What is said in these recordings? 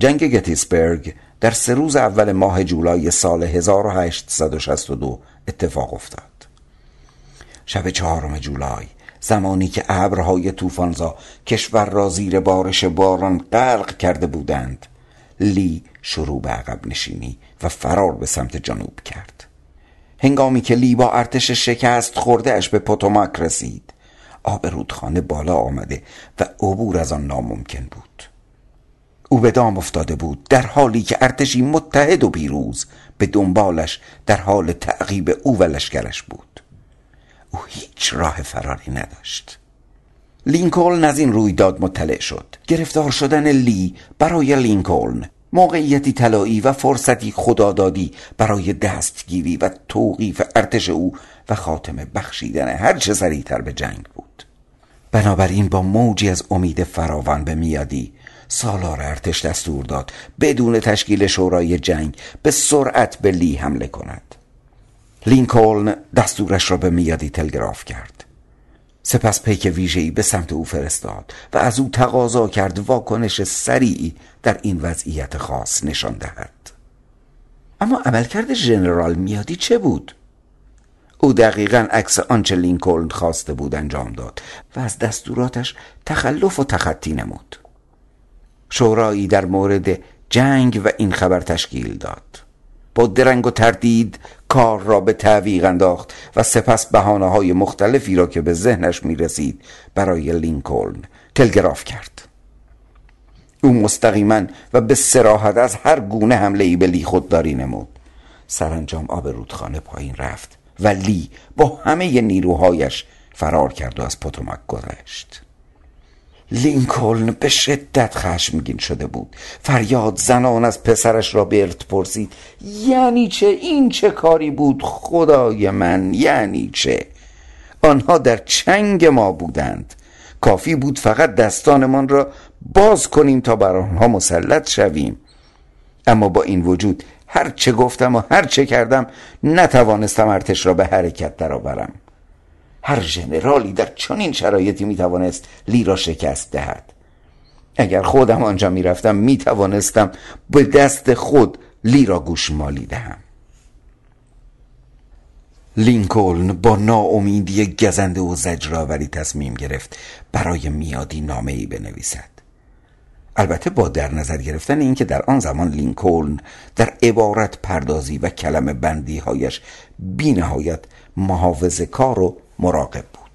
جنگ گتیسبرگ در سه روز اول ماه جولای سال 1862 اتفاق افتاد. شب چهارم جولای زمانی که ابرهای طوفانزا کشور را زیر بارش باران غرق کرده بودند لی شروع به عقب نشینی و فرار به سمت جنوب کرد. هنگامی که لی با ارتش شکست خوردهش به پوتوماک رسید آب رودخانه بالا آمده و عبور از آن ناممکن بود. او به دام افتاده بود در حالی که ارتشی متحد و پیروز به دنبالش در حال تعقیب او و لشکرش بود. او هیچ راه فراری نداشت. لینکلن از این رویداد مطلع شد. گرفتار شدن لی برای لینکلن موقعیتی طلایی و فرصتی خدادادی برای دستگیری و توقیف ارتش او و خاتمه بخشیدن هر چه سریعتر به جنگ بود. بنابراین با موجی از امید فراوان به میادی سالار ارتش دستور داد بدون تشکیل شورای جنگ به سرعت به لی حمله کند. لینکلن دستورش را به میادی تلگراف کرد. سپس پیک ویژه‌ای به سمت او فرستاد و از او تقاضا کرد واکنش سریعی در این وضعیت خاص نشان دهد. اما عملکرد ژنرال میادی چه بود؟ او دقیقا عکس آنچه لینکلن خواسته بود انجام داد و از دستوراتش تخلف و تخطی نمود. شورایی در مورد جنگ و این خبر تشکیل داد. با درنگ و تردید کار را به تعویق انداخت و سپس بحانه های مختلفی را که به ذهنش می رسید برای لینکلن تلگراف کرد. او مستقیما و به سراحت از هر گونه حمله ای به لی خودداری نمود. سرانجام آب رودخانه پایین رفت. و لی با همه نیروهایش فرار کرد و از پوتوماک گذشت. لینکلن به شدت خشمگین شده بود. فریاد زنان از پسرش را برت پرسید. یعنی چه؟ این چه کاری بود خدای من؟ یعنی چه؟ آنها در چنگ ما بودند. کافی بود فقط دستانمان را باز کنیم تا بر آنها مسلط شویم. اما با این وجود هر چه گفتم و هر چه کردم نتوانستم ارتش را به حرکت درآورم. هر ژنرالی در چنین شرایطی می‌توانست لی را شکست دهد. اگر خودم آنجا می‌رفتم می‌توانستم به دست خود لی را گوشمالی دهم. لینکلن با ناامیدی گزنده و زجرآوری تصمیم گرفت برای میادی نامه ای بنویسد. البته با در نظر گرفتن اینکه در آن زمان لینکلن در عبارت پردازی و کلمه بندی هایش بی نهایت محافظ کار و مراقب بود.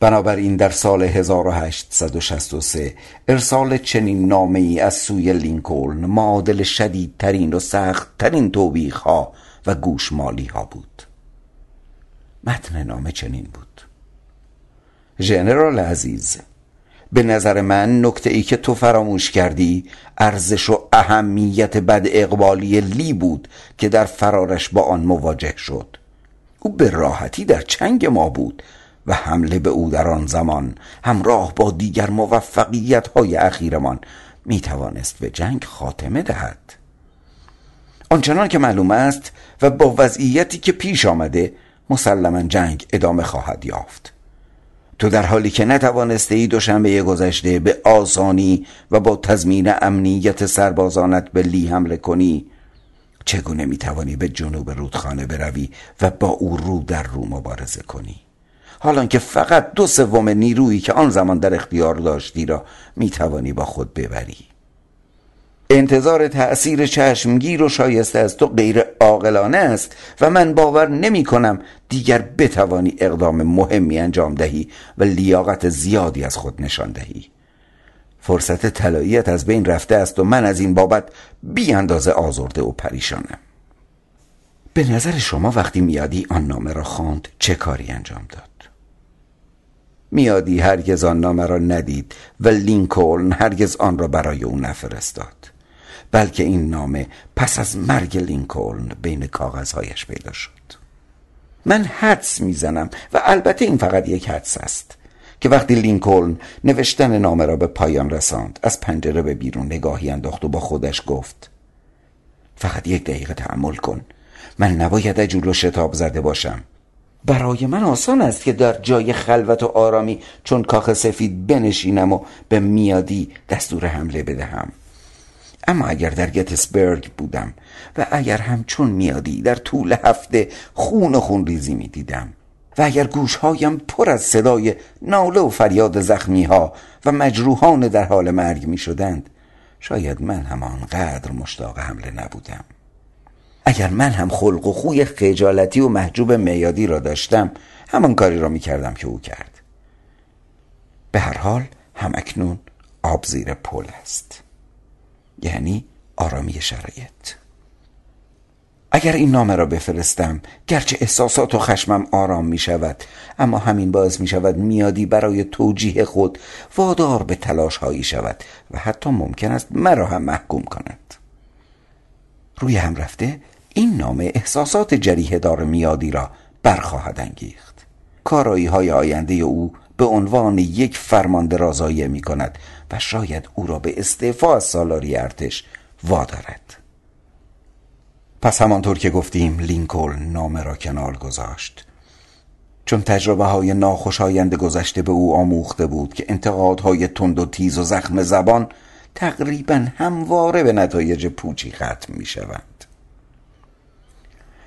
بنابراین در سال 1863 ارسال چنین نامه ای از سوی لینکلن معادل شدیدترین و سختترین توبیخ ها و گوشمالی ها بود. متن نامه چنین بود. ژنرال عزیز به نظر من نکته ای که تو فراموش کردی ارزش و اهمیت بد اقبالی لی بود که در فرارش با آن مواجه شد. او به راحتی در چنگ ما بود و حمله به او در آن زمان همراه با دیگر موفقیت های اخیرمان می توانست به جنگ خاتمه دهد. آنچنان که معلوم است و با وضعیتی که پیش آمده مسلما جنگ ادامه خواهد یافت. تو در حالی که نتوانسته ای دوشنبه گذشته به آسانی و با تضمین امنیت سربازانت به لی حمله کنی چگونه می‌توانی به جنوب رودخانه بروی و با او رو در رو مبارزه کنی؟ حالا که فقط دو سوم نیرویی که آن زمان در اختیار داشتی را می‌توانی با خود ببری. انتظار تأثیر چشمگیر و شایسته از تو غیر عاقلانه است و من باور نمی کنم دیگر بتوانی اقدام مهمی انجام دهی و لیاقت زیادی از خود نشان دهی. فرصت طلاییت از بین رفته است و من از این بابت بی اندازه آزرده و پریشانم. به نظر شما وقتی میادی آن نامه را خواند چه کاری انجام داد؟ میادی هرگز آن نامه را ندید و لینکلن هرگز آن را برای او نفرستاد. بلکه این نامه پس از مرگ لینکلن بین کاغذهایش پیدا شد. من حدس می‌زنم و البته این فقط یک حدس است. که وقتی لینکلن نوشتن نامه را به پایان رساند از پنجره به بیرون نگاهی انداخت و با خودش گفت فقط یک دقیقه تحمل کن. من نباید اجول و شتاب زده باشم. برای من آسان است که در جای خلوت و آرامی چون کاخ سفید بنشینم و به میادی دستور حمله بدهم. اما اگر در گتسبرگ بودم و اگر همچون میادی در طول هفته خون و خون ریزی می دیدم و اگر گوشهایم پر از صدای ناله و فریاد زخمی ها و مجروحان در حال مرگ می شدند شاید من هم آنقدر مشتاق حمله نبودم. اگر من هم خلق و خوی خجالتی و محجوب میادی را داشتم همان کاری را می کردم که او کرد. به هر حال همکنون آب زیر پل است. یعنی آرامی شرایط. اگر این نامه را بفرستم گرچه احساسات و خشمم آرام می شود اما همین باعث می شود میادی برای توجیه خود وادار به تلاش هایی شود و حتی ممکن است مرا هم محکوم کند. روی هم رفته این نامه احساسات جریه دار میادی را برخواهد انگیخت. کارایی های آینده او به عنوان یک فرمانده رازایه می کند و شاید او را به استعفا از سالاری ارتش وادارد. پس همانطور که گفتیم لینکلن نامه را کنار گذاشت. چون تجربه های ناخوشایند گذشته به او آموخته بود که انتقادهای تند و تیز و زخم زبان تقریبا همواره به نتایج پوچی ختم می شوند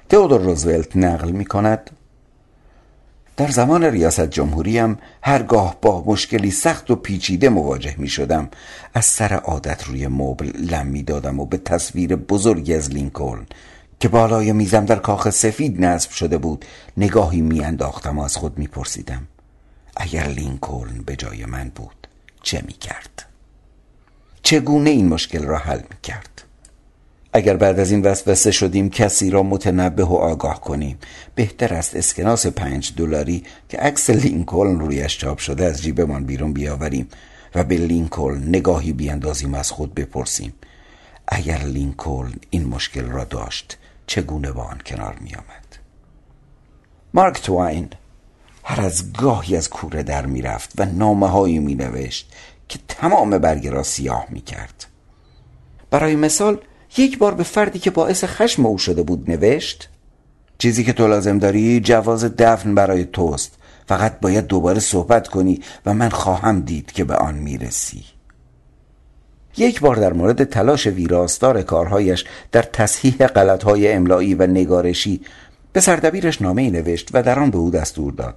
تئودور روزولت نقل می کند در زمان ریاست جمهوریم هرگاه با مشکلی سخت و پیچیده مواجه می شدم از سر عادت روی مبل لم می دادم و به تصویر بزرگی از لینکلن که بالای میزم در کاخ سفید نصب شده بود نگاهی می انداختم و از خود می پرسیدم اگر لینکلن به جای من بود چه می کرد؟ چگونه این مشکل را حل می کرد؟ اگر بعد از این وسوسه شدیم کسی را متنبه و آگاه کنیم. بهتر است اسکناس پنج دلاری که عکس لینکلن رویش چاپ شده از جیبمان بیرون بیاوریم و به لینکلن نگاهی بیاندازیم از خود بپرسیم. اگر لینکلن این مشکل را داشت چگونه با آن کنار می آمد مارک توین هر از گاهی از کوره در می رفت و نامه هایی می نوشت که تمام برگ را سیاه می کرد برای مثال یک بار به فردی که باعث خشم او شده بود نوشت چیزی که تو لازم داری جواز دفن برای توست. فقط باید دوباره صحبت کنی و من خواهم دید که به آن می‌رسی. یک بار در مورد تلاش ویراستار کارهایش در تصحیح غلطهای املایی و نگارشی به سردبیرش نامه نوشت و در آن به او دستور داد.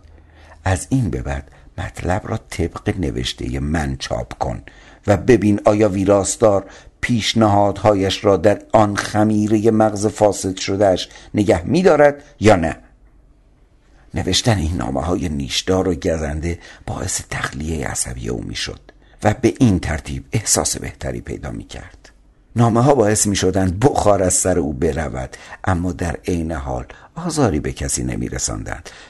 از این به بعد مطلب را طبق نوشته من چاپ کن و ببین آیا ویراستار پیشنهادهایش را در آن خمیره مغز فاسد شدهش نگه میدارد یا نه؟ نوشتن این نامه های نیشدار و گزنده باعث تخلیه عصبی او می‌شد و به این ترتیب احساس بهتری پیدا می کرد نامه ها باعث می شدند بخار از سر او برود اما در عین حال آزاری به کسی نمی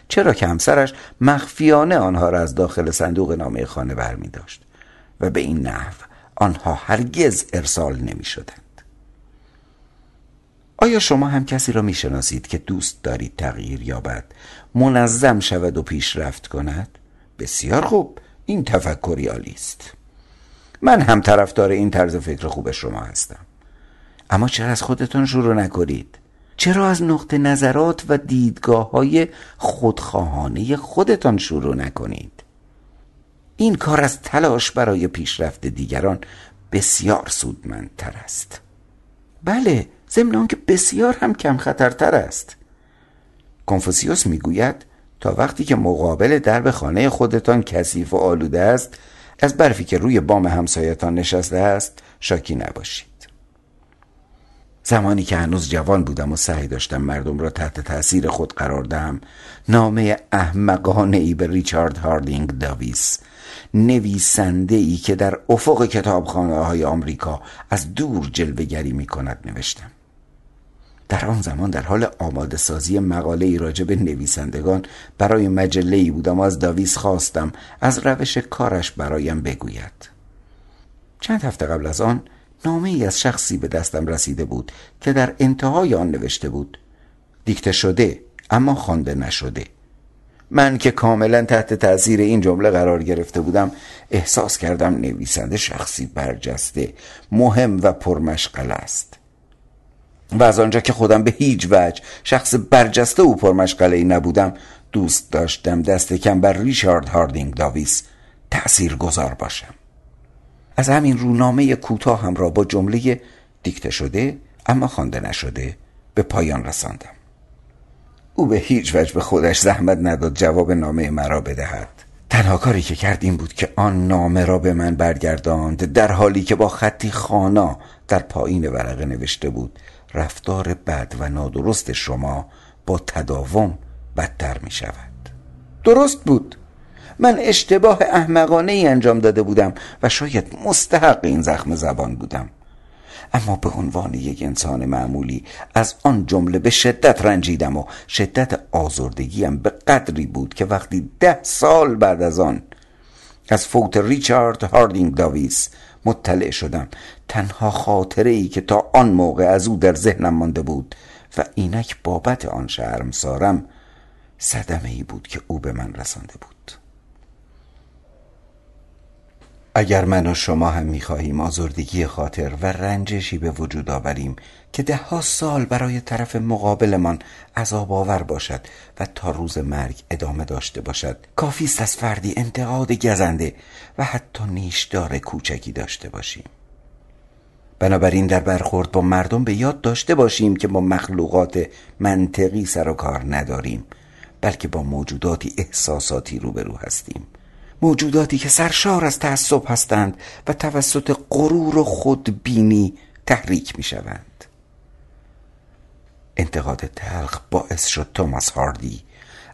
چرا که همسرش مخفیانه آنها را از داخل صندوق نامه خانه بر می داشت و به این نحو آنها هرگز ارسال نمی شدند آیا شما هم کسی را می شناسید که دوست دارید تغییر یابد منظم شود و پیشرفت کند؟ بسیار خوب این تفکری عالی است. من هم طرفدار این طرز فکر خوب شما هستم. اما چرا از خودتان شروع نکنید؟ چرا از نقطه نظرات و دیدگاه های خودخواهانه خودتان شروع نکنید؟ این کار از تلاش برای پیشرفت دیگران بسیار سودمندتر است. بله ضمن که بسیار هم کم خطرتر است. کنفوسیوس می‌گوید تا وقتی که مقابل درب خانه خودتان کثیف و آلوده است از برفی که روی بام همسایتان نشسته است شاکی نباشید. زمانی که هنوز جوان بودم و سعی داشتم مردم را تحت تاثیر خود قرار دهم نامه احمقانه ای به ریچارد هاردینگ داویس نویسنده ای که در افق کتابخانه های آمریکا از دور جلوگری می کند نوشتم. در آن زمان در حال آماده سازی مقاله ای راجع به نویسندگان برای مجله ای بودم و از داویس خواستم از روش کارش برایم بگوید. چند هفته قبل از آن نامه ای از شخصی به دستم رسیده بود که در انتهای آن نوشته بود دیکته شده اما خوانده نشده. من که کاملا تحت تاثیر این جمله قرار گرفته بودم احساس کردم نویسنده شخصی برجسته مهم و پرمشغل است. و از آنجا که خودم به هیچ وجه شخص برجسته و پرمشغله ای نبودم دوست داشتم دست کم بر ریچارد هاردینگ داویس تأثیر گذار باشم. از همین رونامه کوتاه هم را با جمله دیکته شده اما خوانده نشده به پایان رساندم. او به هیچ وجه به خودش زحمت نداد جواب نامه مرا بدهد. تنها کاری که کرد این بود که آن نامه را به من برگرداند در حالی که با خطی خانا در پایین ورقه نوشته بود رفتار بد و نادرست شما با تداوم بدتر می شود درست بود. من اشتباه احمقانه ای انجام داده بودم و شاید مستحق این زخم زبان بودم. اما به عنوان یک انسان معمولی از آن جمله به شدت رنجیدم و شدت آزردگیم به قدری بود که وقتی ده سال بعد از آن از فوت ریچارد هاردینگ داویس مطلع شدم تنها خاطره ای که تا آن موقع از او در ذهنم مانده بود و اینک بابت آن شرم سارم صدمه ای بود که او به من رسانده بود. اگر من و شما هم می‌خواهیم آزردگی خاطر و رنجشی به وجود آوریم که ده ها سال برای طرف مقابلمان عذاب آور باشد و تا روز مرگ ادامه داشته باشد کافی است از فردی انتقاد گزنده و حتی نیشدار کوچکی داشته باشیم. بنابراین در برخورد با مردم به یاد داشته باشیم که با مخلوقات منطقی سر و کار نداریم بلکه با موجوداتی احساساتی روبرو هستیم. موجوداتی که سرشار از تعصب هستند و توسط غرور و خودبینی تحریک می شوند انتقاد تلخ باعث شد توماس هاردی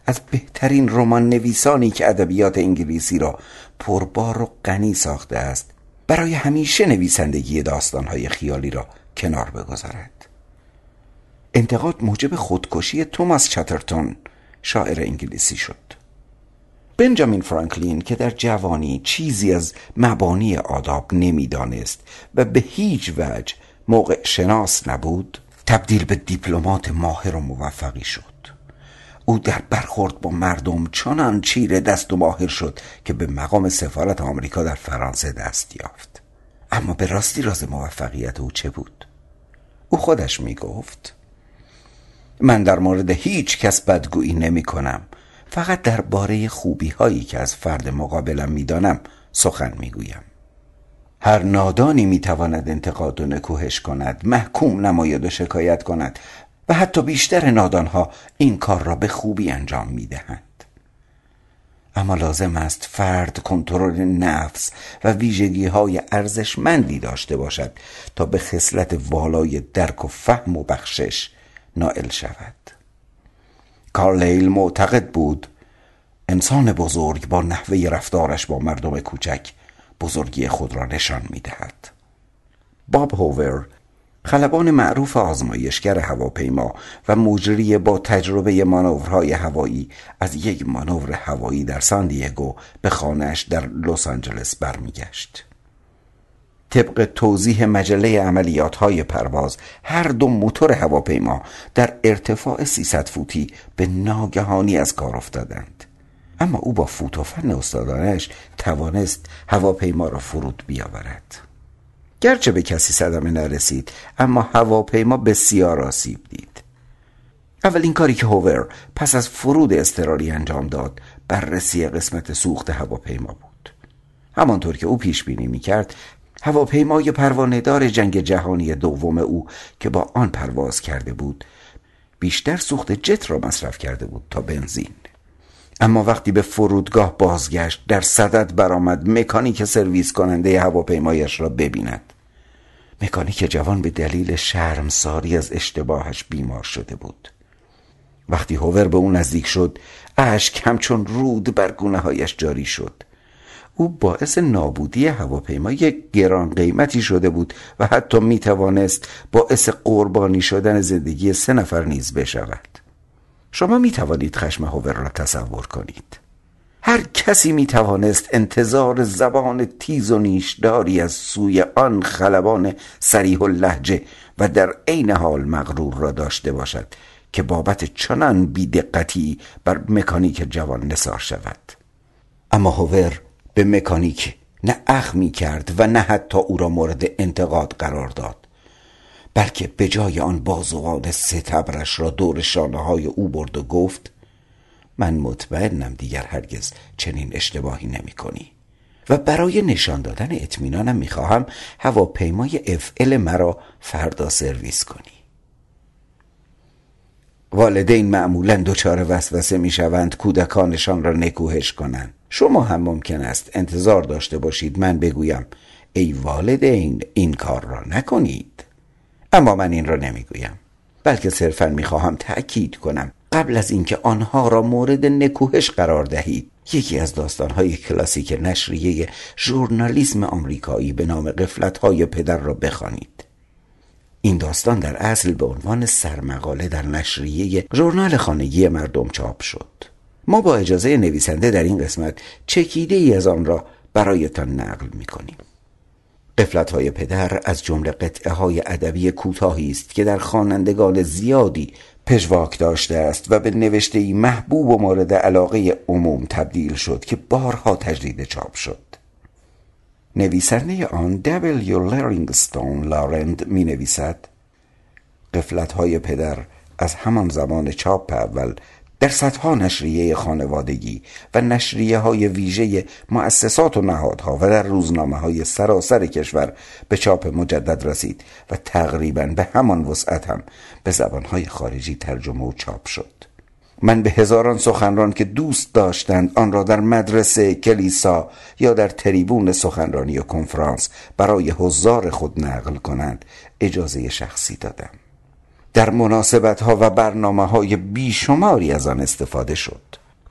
از بهترین رمان نویسانی که ادبیات انگلیسی را پربار و غنی ساخته است برای همیشه نویسندگی داستانهای خیالی را کنار بگذارد. انتقاد موجب خودکشی توماس چاترتون شاعر انگلیسی شد. بنجامین فرانکلین که در جوانی چیزی از مبانی آداب نمی‌دانست و به هیچ وجه موقع شناس نبود تبدیل به دیپلمات ماهر و موفقی شد. او در برخورد با مردم چنان چیره دست و ماهر شد که به مقام سفارت آمریکا در فرانسه دست یافت. اما به راستی راز موفقیت او چه بود؟ او خودش می گفت من در مورد هیچ کس بدگویی نمی کنم فقط درباره خوبی هایی که از فرد مقابلم می‌دانم سخن می‌گویم. هر نادانی می‌تواند انتقاد و نکوهش کند محکوم نماید و شکایت کند و حتی بیشتر نادانها این کار را به خوبی انجام می‌دهند. اما لازم است فرد کنترل نفس و ویژگی های ارزشمندی داشته باشد تا به خصلت والای درک و فهم و بخشش نائل شود. کارلیل معتقد بود انسان بزرگ با نحوه رفتارش با مردم کوچک بزرگی خود را نشان می دهد. باب هوور خلبان معروف آزمایشگر هواپیما و مجری با تجربه مانورهای هوایی از یک مانور هوایی در ساندیگو به خانهش در لس آنجلس برمیگشت. طبق توضیح مجله عملیات های پرواز هر دو موتور هواپیما در ارتفاع 300 فوتی به ناگهانی از کار افتادند. اما او با فوت و فن استادانش توانست هواپیما را فرود بیاورد. گرچه به کسی صدمه نرسید اما هواپیما بسیار آسیب دید. اولین کاری که هوور پس از فرود اضطراری انجام داد بررسی قسمت سوخت هواپیما بود. همانطور که او پیش بینی می کرد هواپیمای پروانهدار جنگ جهانی دوم او که با آن پرواز کرده بود بیشتر سوخت جت را مصرف کرده بود تا بنزین. اما وقتی به فرودگاه بازگشت در صدد برآمد مکانیک سرویس کننده هواپیمایش را ببیند. مکانیک جوان به دلیل شرمساری از اشتباهش بیمار شده بود. وقتی هوور به او نزدیک شد اشک همچون رود بر گونه هایش جاری شد. او باعث نابودی هواپیما یک گران قیمتی شده بود و حتی می توانست باعث قربانی شدن زندگی سه نفر نیز بشود. شما می توانید خشم هوور را تصور کنید. هر کسی می توانست انتظار زبان تیز و نیشداری از سوی آن خلبان سریح لحجه و در عین حال مغرور را داشته باشد که بابت چنان بیدقتی بر مکانیک جوان نثار شود. اما هوور به مکانیک نه اخ می کرد و نه حتی او را مورد انتقاد قرار داد. بلکه به جای آن بازوان ستبرش را دور شانه های او برد و گفت من مطمئنم دیگر هرگز چنین اشتباهی نمی کنی و برای نشان دادن اطمینانم می‌خواهم هواپیمای افعل مرا فردا سرویس کنی. والدین معمولا دچار وسوسه می‌شوند کودکانشان را نکوهش کنند. شما هم ممکن است انتظار داشته باشید من بگویم ای والدین این کار را نکنید. اما من این را نمی‌گویم بلکه صرفا می‌خواهم تأکید کنم قبل از اینکه آنها را مورد نکوهش قرار دهید. یکی از داستانهای کلاسیک نشریه ژورنالیسم آمریکایی به نام قفلتهای پدر را بخوانید. این داستان در اصل به عنوان سرمقاله در نشریه ژورنال خانگی مردم چاپ شد. ما با اجازه نویسنده در این قسمت چکیده ای از آن را برایتان نقل می کنیم قفلت های پدر از جمله قطعه های ادبی کوتاهی است که در خوانندگان زیادی پژواک داشته است و به نوشته محبوب و مورد علاقه عموم تبدیل شد که بارها تجدید چاپ شد. نویسنده آن دبلیو لرینگستون لارند می نویسد قفلت های پدر از همان زمان چاپ اول در صدها نشریه خانوادگی و نشریه های ویژه مؤسسات و نهادها و در روزنامه های سراسر کشور به چاپ مجدد رسید و تقریبا به همان وسعت هم به زبانهای خارجی ترجمه و چاپ شد. من به هزاران سخنران که دوست داشتند آن را در مدرسه کلیسا یا در تریبون سخنرانی و کنفرانس برای حضار خود نقل کنند اجازه شخصی دادم. در مناسبت ها و برنامه های بیشماری از آن استفاده شد.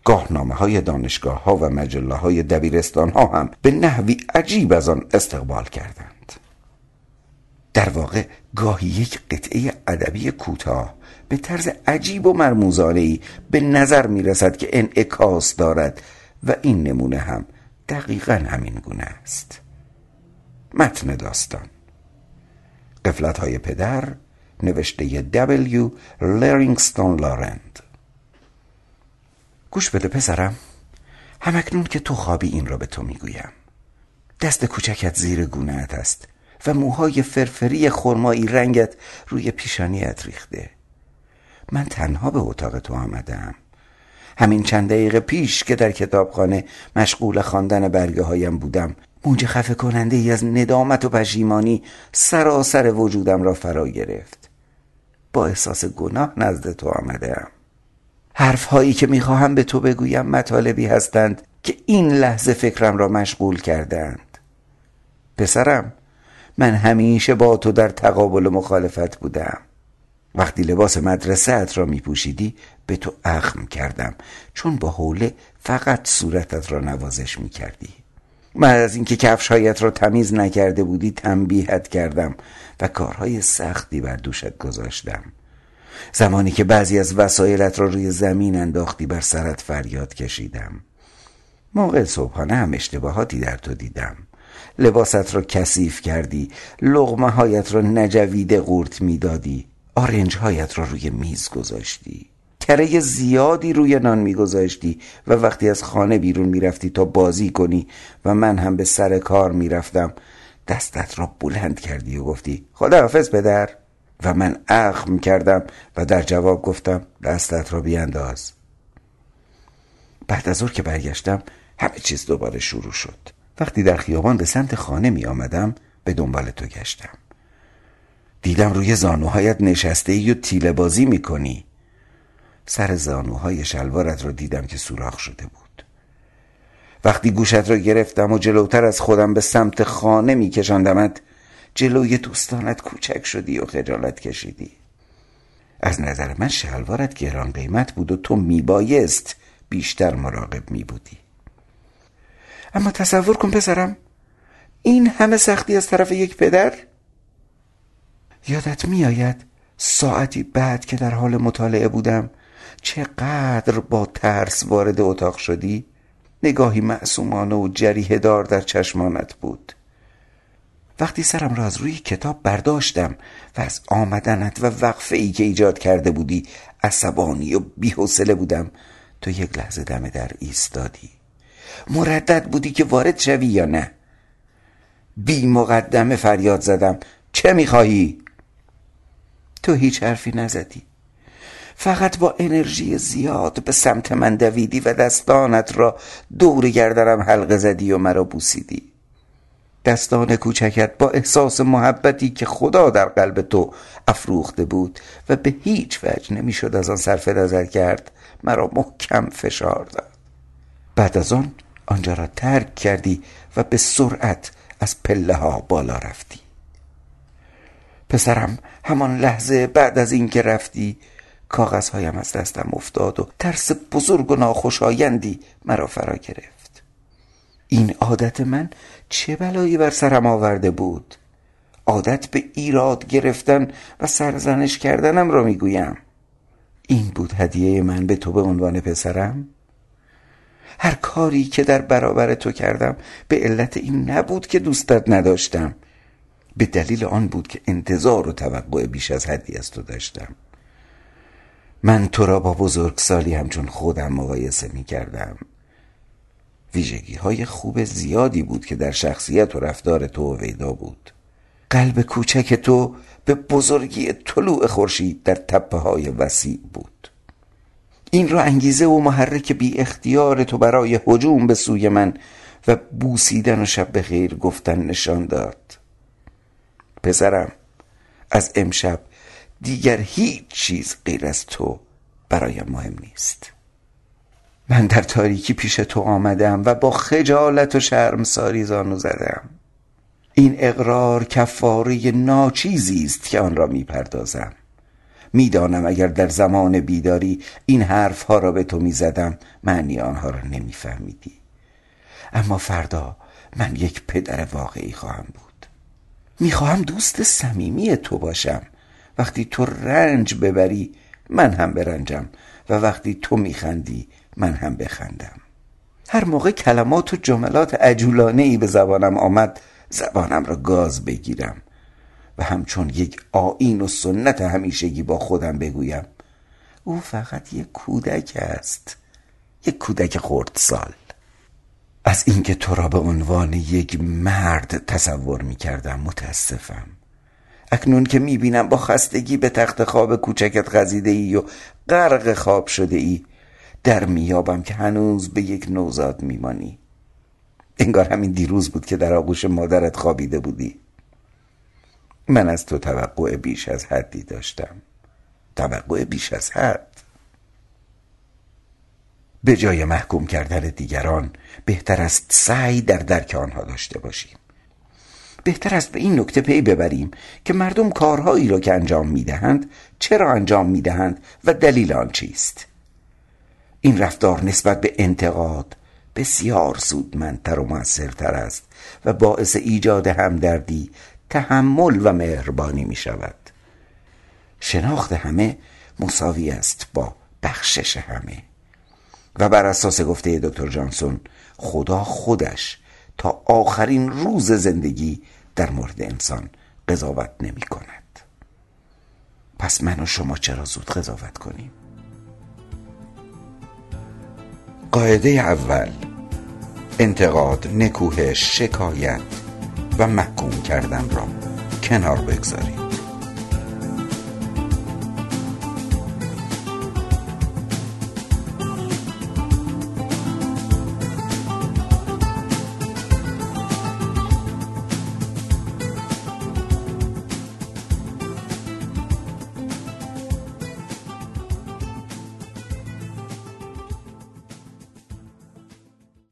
گاهنامه های دانشگاه ها و مجله های دبیرستان ها هم به نحوی عجیب از آن استقبال کردند. در واقع گاهی یک قطعه ادبی کوتاه به طرز عجیب و مرموزانه به نظر می رسد که انعکاس دارد و این نمونه هم دقیقا همین گونه است. متن داستان قفلت های پدر نوشته دبلیو لرینگستون لارند گوش بده پسرم. همکنون که تو خوابی این را به تو می‌گویم. دست کوچکت زیر گونهت است و موهای فرفری خرمایی رنگت روی پیشانیت ریخته. من تنها به اتاق تو آمدم. همین چند دقیقه پیش که در کتابخانه مشغول خواندن برگه هایم بودم موج خفه کننده ای از ندامت و پشیمانی سراسر وجودم را فرا گرفت. با احساس گناه نزد تو آمدم حرف هایی که می‌خواهم به تو بگویم مطالبی هستند که این لحظه فکرم را مشغول کردند. پسرم من همیشه با تو در تقابل مخالفت بودم. وقتی لباس مدرسه را می پوشیدی به تو اخم کردم. چون با حوله فقط صورتت را نوازش می کردی من از اینکه کفشهایت را تمیز نکرده بودی تنبیهت کردم و کارهای سختی بر دوشت گذاشتم. زمانی که بعضی از وسایلت را روی زمین انداختی بر سرت فریاد کشیدم. موقع صبحانه هم اشتباهاتی در تو دیدم. لباست را کثیف کردی لغمه هایت را نجویده قورت می‌دادی آرنج هایت را روی میز گذاشتی. کره زیادی روی نان میگذاشتی و وقتی از خانه بیرون می‌رفتی تا بازی کنی و من هم به سر کار می‌رفتم. دستت را بلند کردی و گفتی خداحافظ پدر. و من اخم کردم و در جواب گفتم دستت را بیانداز بعد از که برگشتم همه چیز دوباره شروع شد. وقتی در خیابان به سمت خانه می آمدم به دنبال تو گشتم. دیدم روی زانوهایت نشسته ای و تیله بازی می کنی سر زانوهای شلوارت را دیدم که سوراخ شده بود. وقتی گوشت را گرفتم و جلوتر از خودم به سمت خانه می کشندمت جلوی دوستانت کوچک شدی و خجالت کشیدی. از نظر من شلوارت گران قیمت بود و تو میبایست بیشتر مراقب می بودی اما تصور کن پسرم این همه سختی از طرف یک پدر؟ یادت میآید ساعتی بعد که در حال مطالعه بودم چقدر با ترس وارد اتاق شدی؟ نگاهی معصومانه و جریه دار در چشمانت بود. وقتی سرم را از روی کتاب برداشتم و از آمدنت و وقفه ای که ایجاد کرده بودی عصبانی و بیحوصله بودم تو یک لحظه دم در ایستادی. مردد بودی که وارد شوی یا نه؟ بی مقدمه فریاد زدم. چه می‌خواهی؟ تو هیچ حرفی نزدی. فقط با انرژی زیاد به سمت من دویدی و دستانت را دور گردنم حلقه زدی و مرا بوسیدی. دستان کوچکت با احساس محبتی که خدا در قلب تو افروخته بود و به هیچ وجه نمی‌شد از آن صرف نظر کرد مرا محکم فشار داد. بعد از آن آنجا را ترک کردی و به سرعت از پله ها بالا رفتی. پسرم همان لحظه بعد از اینکه رفتی کاغذهایم از دستم افتاد و ترس بزرگ و ناخوشایندی مرا فرا گرفت. این عادت من چه بلایی بر سرم آورده بود؟ عادت به ایراد گرفتن و سرزنش کردنم را می‌گویم. این بود هدیه من به تو به عنوان پسرم؟ هر کاری که در برابر تو کردم به علت این نبود که دوستت نداشتم. به دلیل آن بود که انتظار و توقع بیش از حدی از تو داشتم. من تو را با بزرگسالی همچون خودم مقایسه می کردم. ویژگی های خوب زیادی بود که در شخصیت و رفتار تو ویدا بود. قلب کوچک تو به بزرگی طلوع خورشید در تپه های وسیع بود. این را انگیزه و محرک بی اختیار تو برای هجوم به سوی من و بوسیدن و شب خیر گفتن نشان داد. پسرم از امشب دیگر هیچ چیز غیر از تو برایم مهم نیست. من در تاریکی پیش تو آمدم و با خجالت و ساری زانو زدم. این اقرار کفاره ناچیزی است که آن را می‌پردازم. می‌دانم اگر در زمان بیداری این حرفها را به تو می‌زدم معنی آنها را نمیفهمیدی. اما فردا من یک پدر واقعی خواهم بود. می‌خواهم دوست صمیمی تو باشم. وقتی تو رنج ببری من هم برنجم. و وقتی تو میخندی من هم بخندم. هر موقع کلمات و جملات عجولانه ای به زبانم آمد زبانم را گاز بگیرم. و همچون یک آین و سنت همیشگی با خودم بگویم او فقط یک کودک است. یک کودک خردسال. از اینکه تو را به عنوان یک مرد تصور می کردم متاسفم. اکنون که می بینم با خستگی به تخت خواب کوچکت غزیده ای و غرق خواب شده ای در میابم که هنوز به یک نوزاد میمانی. انگار همین دیروز بود که در آغوش مادرت خوابیده بودی. من از تو توقع بیش از حدی داشتم. توقع بیش از حد. به جای محکوم کردن دیگران بهتر است سعی در درک آنها داشته باشیم. بهتر است به این نکته پی ببریم که مردم کارهایی را که انجام می‌دهند چرا انجام می‌دهند و دلیل آن چیست؟ این رفتار نسبت به انتقاد بسیار سودمندتر و موثرتر است و باعث ایجاد همدردی تحمل و مهربانی می شود شناخت همه مساوی است با بخشش همه. و بر اساس گفته دکتر جانسون خدا خودش تا آخرین روز زندگی در مورد انسان قضاوت نمی کند. پس من و شما چرا زود قضاوت کنیم؟ قاعده اول انتقاد نکوهش شکایت و محکوم کردن را کنار بگذاریم.